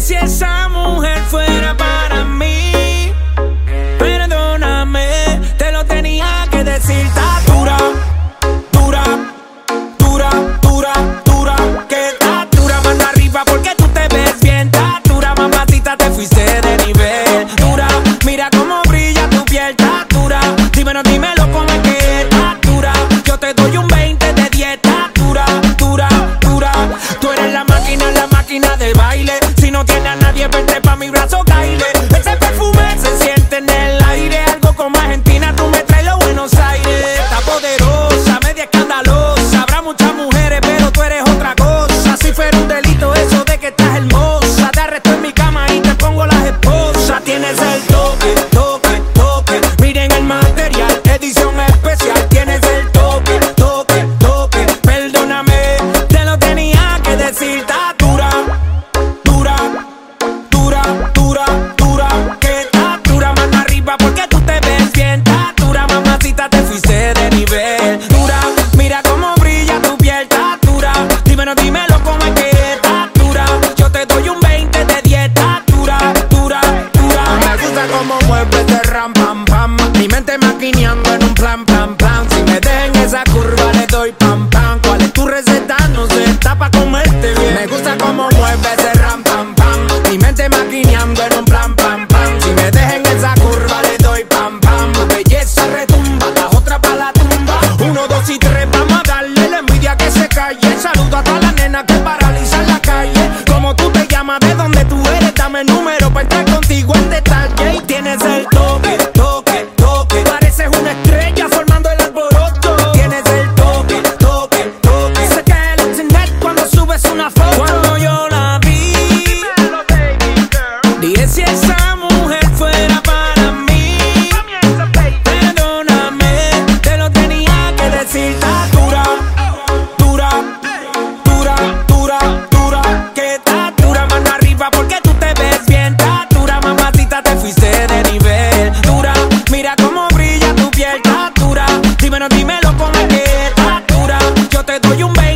si esa mujer fuera para mí. Perdóname, te lo tenía que decir. Está dura, dura, dura, dura, dura. Que está dura, mano arriba porque tú te ves bien. Está dura, mamacita, te fuiste de nivel. Dura, mira cómo vente pa' mi brazo, cómo mueves de ram pam pam. Mi mente maquineando en un plan plan plan. Si me dejen esa curva le doy pam pam. ¿Cuál es tu receta? No sé, está pa comerte bien. Me gusta cómo mueves de ram pam pam. Mi mente maquineando en un plan pam pam. Si me dejen esa curva le doy pam pam. Belleza retumba, la otra pa la tumba. Uno, dos y tres, vamos a darle la envidia que se calle. Saludo a todas las nenas que paralizan la calle. Como tú te llamas, de dónde tú eres, dame el número para entrar contigo en detalle. Doy un beso.